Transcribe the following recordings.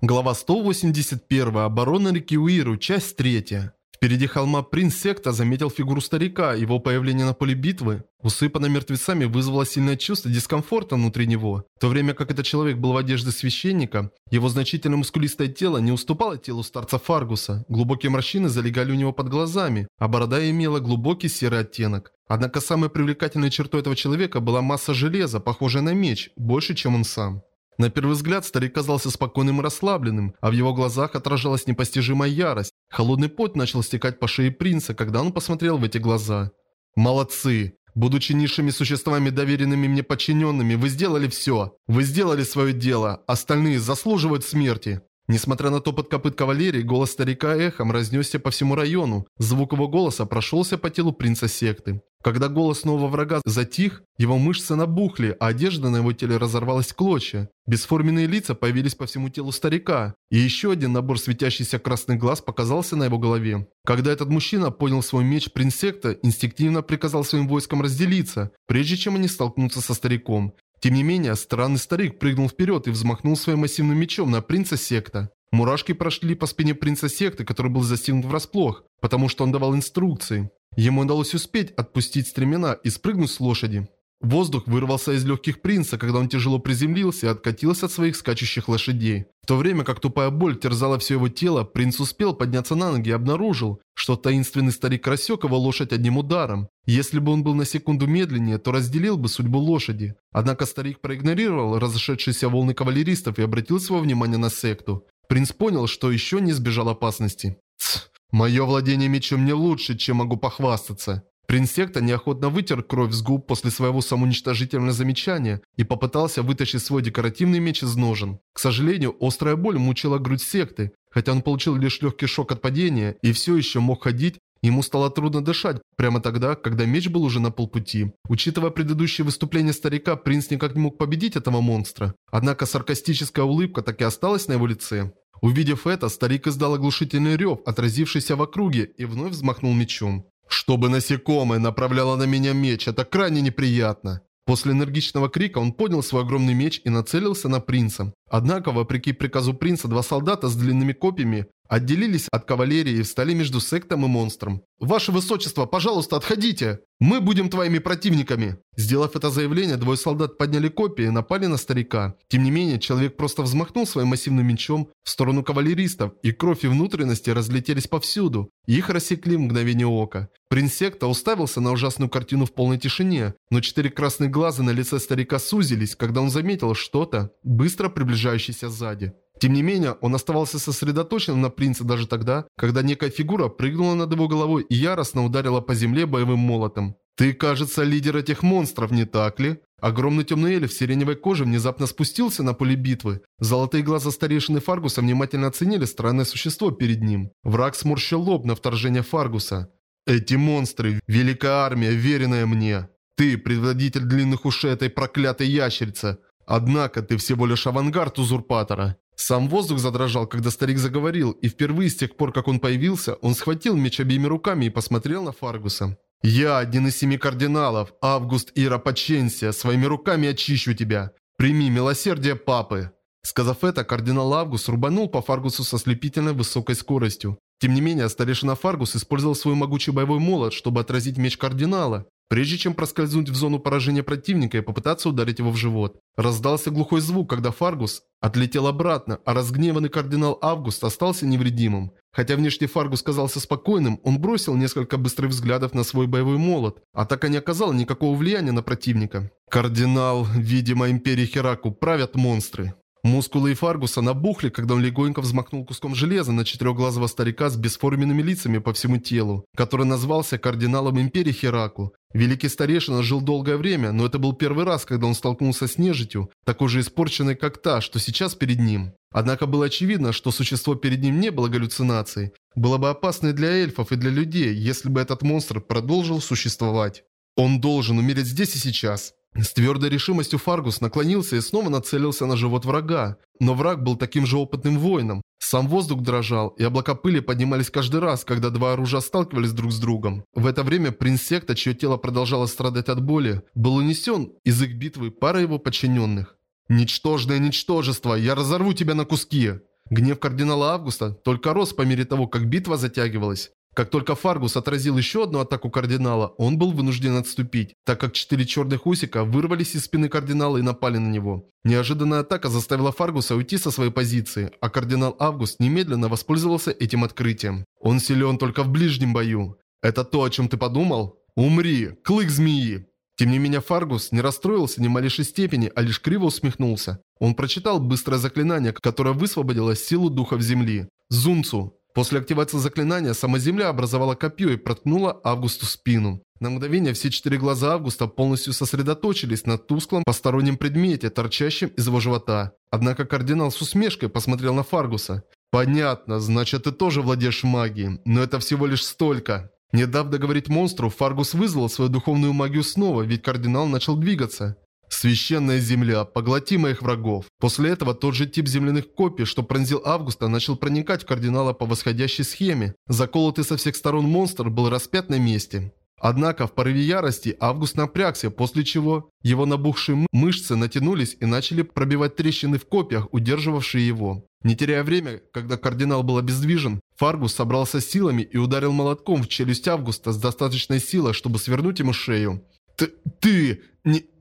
Глава 181. Оборона реки Уиру. Часть 3. Впереди холма принц Секта заметил фигуру старика, его появление на поле битвы, усыпанное мертвецами, вызвало сильное чувство дискомфорта внутри него. В то время как этот человек был в одежде священника, его значительно мускулистое тело не уступало телу старца Фаргуса. Глубокие морщины залегали у него под глазами, а борода имела глубокий серый оттенок. Однако самой привлекательной чертой этого человека была масса железа, похожая на меч, больше, чем он сам. На первый взгляд старик казался спокойным и расслабленным, а в его глазах отражалась непостижимая ярость. Холодный пот начал стекать по шее принца, когда он посмотрел в эти глаза. «Молодцы! Будучи низшими существами, доверенными мне подчиненными, вы сделали все. Вы сделали свое дело. Остальные заслуживают смерти. Несмотря на топот копыт кавалерии, голос старика эхом разнесся по всему району. Звук его голоса прошелся по телу принца секты. Когда голос нового врага затих, его мышцы набухли, а одежда на его теле разорвалась клочья. Бесформенные лица появились по всему телу старика, и еще один набор светящихся красных глаз показался на его голове. Когда этот мужчина понял свой меч, принц секта инстинктивно приказал своим войскам разделиться, прежде чем они столкнутся со стариком. Тем не менее, странный старик прыгнул вперед и взмахнул своим массивным мечом на принца секта. Мурашки прошли по спине принца секты, который был застигнут врасплох, потому что он давал инструкции. Ему удалось успеть отпустить стремена и спрыгнуть с лошади. Воздух вырвался из легких принца, когда он тяжело приземлился и откатился от своих скачущих лошадей. В то время как тупая боль терзала все его тело, принц успел подняться на ноги и обнаружил, что таинственный старик рассек его лошадь одним ударом. Если бы он был на секунду медленнее, то разделил бы судьбу лошади. Однако старик проигнорировал разошедшиеся волны кавалеристов и обратил свое внимание на секту. Принц понял, что еще не избежал опасности. Тсс, мое владение мечом не лучше, чем могу похвастаться. Принц Секта неохотно вытер кровь с губ после своего самоуничтожительного замечания и попытался вытащить свой декоративный меч из ножен. К сожалению, острая боль мучила грудь Секты. Хотя он получил лишь легкий шок от падения и все еще мог ходить, Ему стало трудно дышать прямо тогда, когда меч был уже на полпути. Учитывая предыдущее выступление старика, принц никак не мог победить этого монстра. Однако саркастическая улыбка так и осталась на его лице. Увидев это, старик издал оглушительный рев, отразившийся в округе, и вновь взмахнул мечом. «Чтобы насекомое направляло на меня меч, это крайне неприятно!» После энергичного крика он поднял свой огромный меч и нацелился на принца. Однако, вопреки приказу принца, два солдата с длинными копьями отделились от кавалерии и встали между сектом и монстром. «Ваше Высочество, пожалуйста, отходите! Мы будем твоими противниками!» Сделав это заявление, двое солдат подняли копии и напали на старика. Тем не менее, человек просто взмахнул своим массивным мечом в сторону кавалеристов, и кровь и внутренности разлетелись повсюду. Их рассекли в мгновение ока. Принц Секта уставился на ужасную картину в полной тишине, но четыре красных глаза на лице старика сузились, когда он заметил что-то, быстро приближающееся сзади. Тем не менее, он оставался сосредоточенным на принце даже тогда, когда некая фигура прыгнула над его головой и яростно ударила по земле боевым молотом. «Ты, кажется, лидер этих монстров, не так ли?» Огромный темный эльф в сиреневой коже внезапно спустился на поле битвы. Золотые глаза старейшины Фаргуса внимательно оценили странное существо перед ним. Враг сморщил лоб на вторжение Фаргуса. «Эти монстры, великая армия, веренная мне. Ты, предводитель длинных ушей этой проклятой ящерицы. Однако ты всего лишь авангард узурпатора. Сам воздух задрожал, когда старик заговорил, и впервые с тех пор, как он появился, он схватил меч обеими руками и посмотрел на Фаргуса. «Я один из семи кардиналов, Август Ира Паченсия, своими руками очищу тебя. Прими милосердие папы». Сказав это, кардинал Август рубанул по Фаргусу со слепительной высокой скоростью. Тем не менее, старейшина Фаргус использовал свой могучий боевой молот, чтобы отразить меч кардинала прежде чем проскользнуть в зону поражения противника и попытаться ударить его в живот. Раздался глухой звук, когда Фаргус отлетел обратно, а разгневанный кардинал Август остался невредимым. Хотя внешне Фаргус казался спокойным, он бросил несколько быстрых взглядов на свой боевой молот. Атака не оказала никакого влияния на противника. Кардинал, видимо, Империи Хераку, правят монстры. Мускулы и Фаргуса набухли, когда он легонько взмахнул куском железа на четырехглазого старика с бесформенными лицами по всему телу, который назвался кардиналом Империи Хераку. Великий старейшина жил долгое время, но это был первый раз, когда он столкнулся с нежитью, такой же испорченной, как та, что сейчас перед ним. Однако было очевидно, что существо перед ним не было галлюцинацией. Было бы опасно для эльфов, и для людей, если бы этот монстр продолжил существовать. Он должен умереть здесь и сейчас. С твердой решимостью Фаргус наклонился и снова нацелился на живот врага. Но враг был таким же опытным воином. Сам воздух дрожал, и облака пыли поднимались каждый раз, когда два оружия сталкивались друг с другом. В это время принц Секта, чье тело продолжало страдать от боли, был унесен из их битвы пара его подчиненных. «Ничтожное ничтожество! Я разорву тебя на куски!» Гнев кардинала Августа только рос по мере того, как битва затягивалась. Как только Фаргус отразил еще одну атаку кардинала, он был вынужден отступить, так как четыре черных усика вырвались из спины кардинала и напали на него. Неожиданная атака заставила Фаргуса уйти со своей позиции, а кардинал Август немедленно воспользовался этим открытием. Он силен только в ближнем бою. Это то, о чем ты подумал? Умри, клык змеи! Тем не менее Фаргус не расстроился ни в малейшей степени, а лишь криво усмехнулся. Он прочитал быстрое заклинание, которое высвободило силу духов земли. Зунцу. После активации заклинания сама Земля образовала копье и проткнула Августу спину. На мгновение все четыре глаза Августа полностью сосредоточились на тусклом постороннем предмете, торчащем из его живота. Однако кардинал с усмешкой посмотрел на Фаргуса. «Понятно, значит ты тоже владеешь магией, но это всего лишь столько». Не дав договорить монстру, Фаргус вызвал свою духовную магию снова, ведь кардинал начал двигаться. Священная земля, поглоти моих врагов. После этого тот же тип земляных копий, что пронзил Августа, начал проникать в кардинала по восходящей схеме. Заколотый со всех сторон монстр был распят на месте. Однако в порыве ярости Август напрягся, после чего его набухшие мышцы натянулись и начали пробивать трещины в копьях, удерживавшие его. Не теряя время, когда кардинал был обездвижен, Фаргус собрался силами и ударил молотком в челюсть Августа с достаточной силой, чтобы свернуть ему шею. «Ты... ты...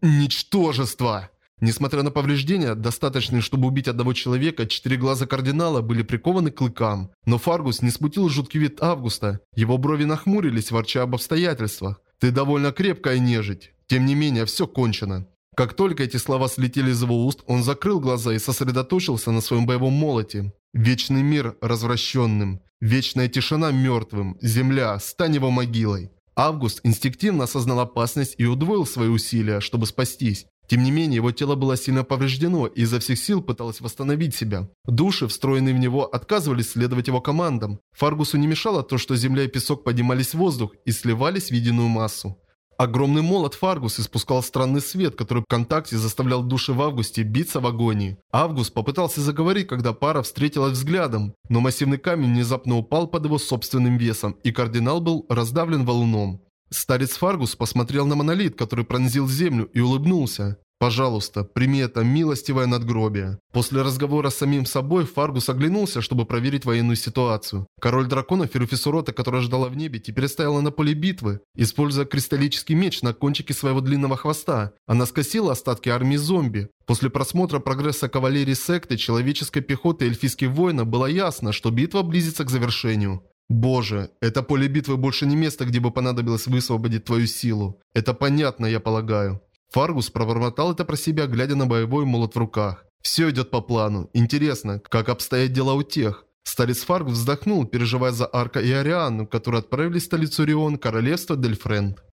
ничтожество!» Несмотря на повреждения, достаточные, чтобы убить одного человека, четыре глаза кардинала были прикованы к клыкам. Но Фаргус не смутил жуткий вид Августа. Его брови нахмурились, ворча об обстоятельствах. «Ты довольно крепкая нежить. Тем не менее, все кончено». Как только эти слова слетели из его уст, он закрыл глаза и сосредоточился на своем боевом молоте. Вечный мир развращенным. Вечная тишина мертвым. Земля, стань его могилой. Август инстинктивно осознал опасность и удвоил свои усилия, чтобы спастись. Тем не менее, его тело было сильно повреждено и изо всех сил пыталось восстановить себя. Души, встроенные в него, отказывались следовать его командам. Фаргусу не мешало то, что земля и песок поднимались в воздух и сливались в единую массу. Огромный молот Фаргус испускал странный свет, который в контакте заставлял души в Августе биться в агонии. Август попытался заговорить, когда пара встретилась взглядом, но массивный камень внезапно упал под его собственным весом, и кардинал был раздавлен валуном. Старец Фаргус посмотрел на монолит, который пронзил землю, и улыбнулся. «Пожалуйста, прими это милостивое надгробие». После разговора с самим собой Фаргус оглянулся, чтобы проверить военную ситуацию. Король драконов Феруфисурота, которая ждала в небе, теперь стояла на поле битвы, используя кристаллический меч на кончике своего длинного хвоста. Она скосила остатки армии зомби. После просмотра прогресса кавалерии секты, человеческой пехоты и эльфийских воинов было ясно, что битва близится к завершению. Боже, это поле битвы больше не место, где бы понадобилось высвободить твою силу. Это понятно, я полагаю. Фаргус пробормотал это про себя, глядя на боевой молот в руках. Все идет по плану. Интересно, как обстоят дела у тех? Старец Фаргус вздохнул, переживая за Арка и Ариану, которые отправились в столицу Рион, королевство Дельфренд.